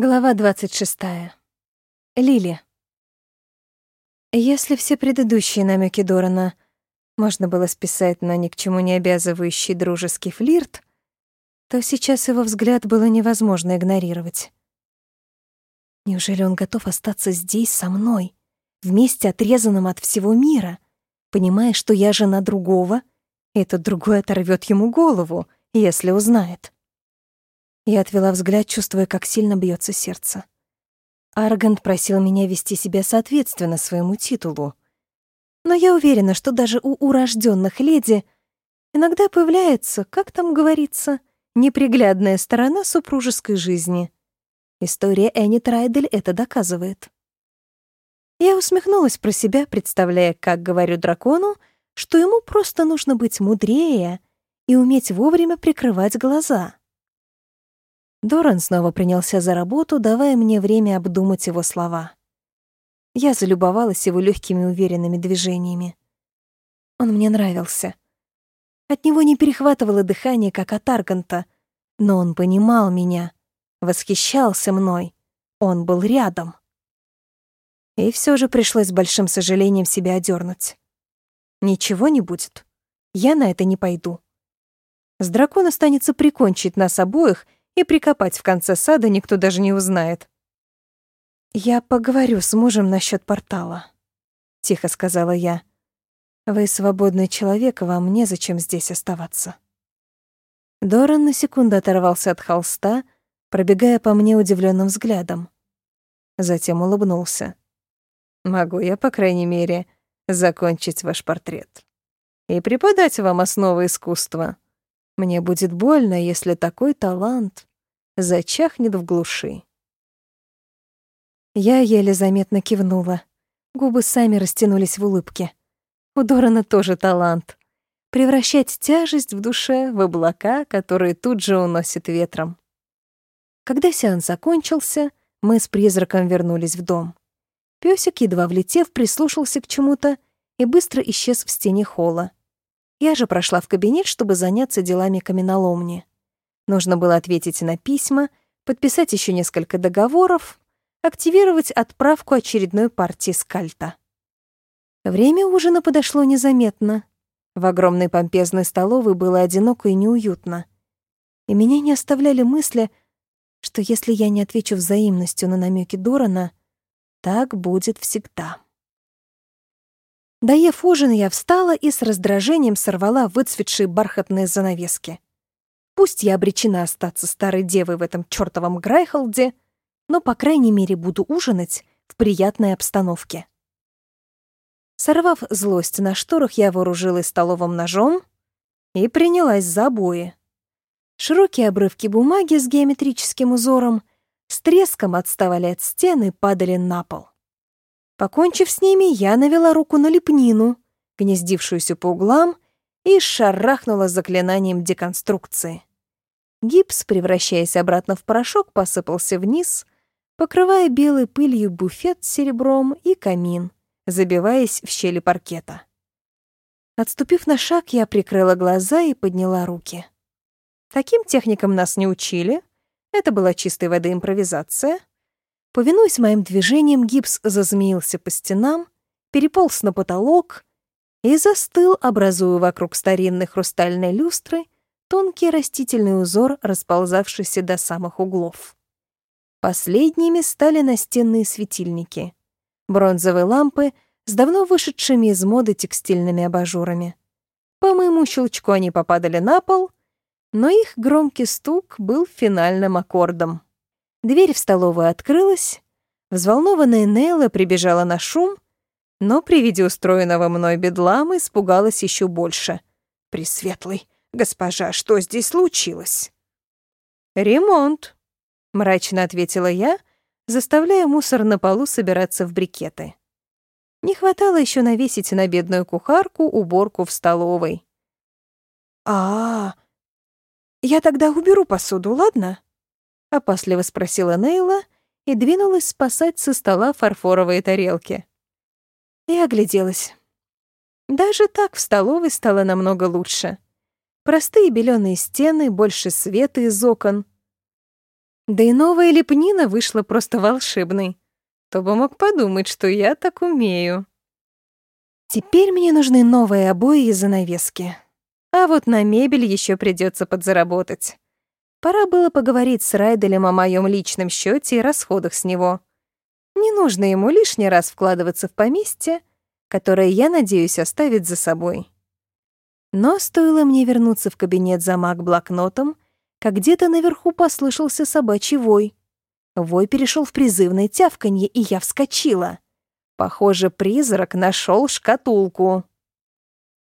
Глава 26. Лили. Если все предыдущие намеки Дорана можно было списать на ни к чему не обязывающий дружеский флирт, то сейчас его взгляд было невозможно игнорировать. Неужели он готов остаться здесь со мной, вместе отрезанным от всего мира, понимая, что я жена другого, и этот другой оторвет ему голову, если узнает? Я отвела взгляд, чувствуя, как сильно бьется сердце. Аргант просил меня вести себя соответственно своему титулу. Но я уверена, что даже у урожденных леди иногда появляется, как там говорится, неприглядная сторона супружеской жизни. История Энни Трайдель это доказывает. Я усмехнулась про себя, представляя, как говорю дракону, что ему просто нужно быть мудрее и уметь вовремя прикрывать глаза. Доран снова принялся за работу, давая мне время обдумать его слова. Я залюбовалась его легкими уверенными движениями. Он мне нравился. От него не перехватывало дыхание, как от Арганта, но он понимал меня, восхищался мной, он был рядом. И все же пришлось с большим сожалением себя одернуть. Ничего не будет. Я на это не пойду. С дракона станется прикончить нас обоих — и прикопать в конце сада никто даже не узнает. «Я поговорю с мужем насчет портала», — тихо сказала я. «Вы свободный человек, вам незачем здесь оставаться». Доран на секунду оторвался от холста, пробегая по мне удивленным взглядом. Затем улыбнулся. «Могу я, по крайней мере, закончить ваш портрет и преподать вам основы искусства. Мне будет больно, если такой талант зачахнет в глуши. Я еле заметно кивнула. Губы сами растянулись в улыбке. У Дорана тоже талант. Превращать тяжесть в душе в облака, которые тут же уносит ветром. Когда сеанс закончился, мы с призраком вернулись в дом. Пёсик, едва влетев, прислушался к чему-то и быстро исчез в стене холла. Я же прошла в кабинет, чтобы заняться делами каменоломни. Нужно было ответить на письма, подписать еще несколько договоров, активировать отправку очередной партии скальта. Время ужина подошло незаметно. В огромной помпезной столовой было одиноко и неуютно. И меня не оставляли мысли, что если я не отвечу взаимностью на намеки Дорана, так будет всегда. Доев ужин, я встала и с раздражением сорвала выцветшие бархатные занавески. Пусть я обречена остаться старой девой в этом чёртовом Грайхолде, но, по крайней мере, буду ужинать в приятной обстановке. Сорвав злость на шторах, я вооружилась столовым ножом и принялась за обои. Широкие обрывки бумаги с геометрическим узором с треском отставали от стены и падали на пол. Покончив с ними, я навела руку на лепнину, гнездившуюся по углам, и шарахнула заклинанием деконструкции. Гипс, превращаясь обратно в порошок, посыпался вниз, покрывая белой пылью буфет с серебром и камин, забиваясь в щели паркета. Отступив на шаг, я прикрыла глаза и подняла руки. Таким техникам нас не учили. Это была чистой воды импровизация. Повинуясь моим движениям, гипс зазмеился по стенам, переполз на потолок и застыл, образуя вокруг старинной хрустальной люстры — тонкий растительный узор, расползавшийся до самых углов. Последними стали настенные светильники. Бронзовые лампы с давно вышедшими из моды текстильными абажурами. По моему щелчку они попадали на пол, но их громкий стук был финальным аккордом. Дверь в столовую открылась, взволнованная Нелла прибежала на шум, но при виде устроенного мной бедлама испугалась еще больше. «Пресветлый, «Госпожа, что здесь случилось?» «Ремонт», — мрачно ответила я, заставляя мусор на полу собираться в брикеты. Не хватало еще навесить на бедную кухарку уборку в столовой. а, -а, -а я тогда уберу посуду, ладно?» — опасливо спросила Нейла и двинулась спасать со стола фарфоровые тарелки. Я огляделась. Даже так в столовой стало намного лучше. Простые беленые стены, больше света из окон. Да и новая лепнина вышла просто волшебной. Кто бы мог подумать, что я так умею. Теперь мне нужны новые обои и занавески. А вот на мебель еще придется подзаработать. Пора было поговорить с Райделем о моем личном счете и расходах с него. Не нужно ему лишний раз вкладываться в поместье, которое, я надеюсь, оставить за собой. Но стоило мне вернуться в кабинет за маг-блокнотом, как где-то наверху послышался собачий вой. Вой перешел в призывное тявканье, и я вскочила. Похоже, призрак нашел шкатулку.